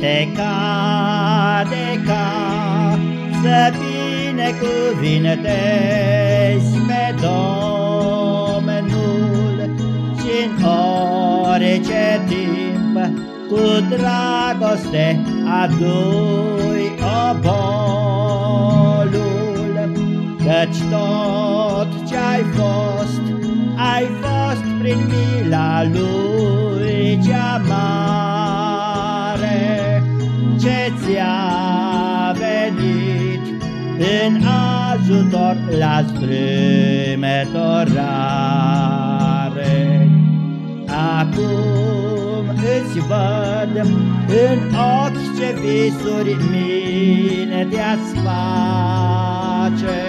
Se cade ca să binecuvintezi pe Domnul și în orice timp cu dragoste adui obolul, căci tot ce-ai fost, ai fost prin mila lui cea mare, ce ți-a venit în ajutor la strâmătorare. Acum îți văd în ochi ce visuri mintea-ți face,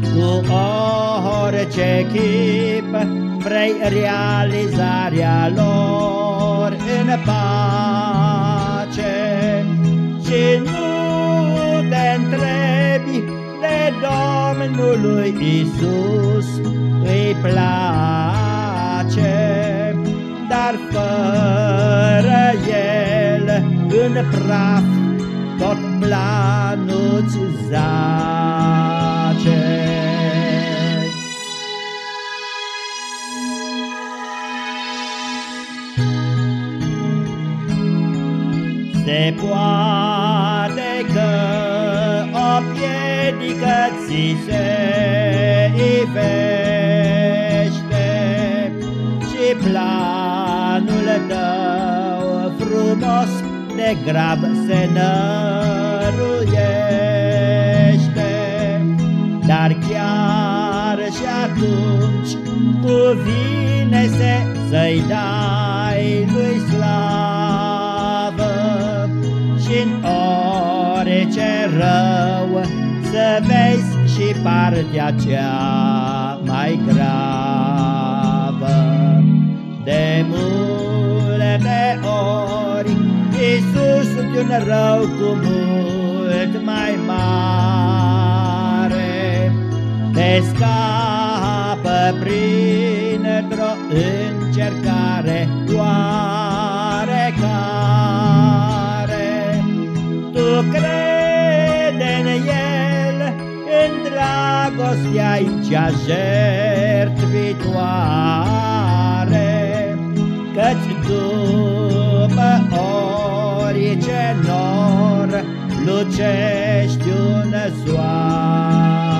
cu orice chip vrei realizarea lor în pace Domnului Isus îi place, dar fără El în praf tot planul-ți zace. Se poate că o piedică ți se ivește Și planul tău frumos de grab se năruiește. Dar chiar și atunci cuvine se să-i dai lui slavă și-n orice rău Să vezi și partea cea mai gravă. De multe ori Iisus un rău cu mult mai mare. Te scapă printr-o încercare oarecare dragostea-i cea jertvitoare Căci după orice nor lucești un soare